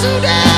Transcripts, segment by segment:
today.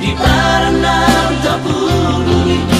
di Paranang tak peduli.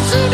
する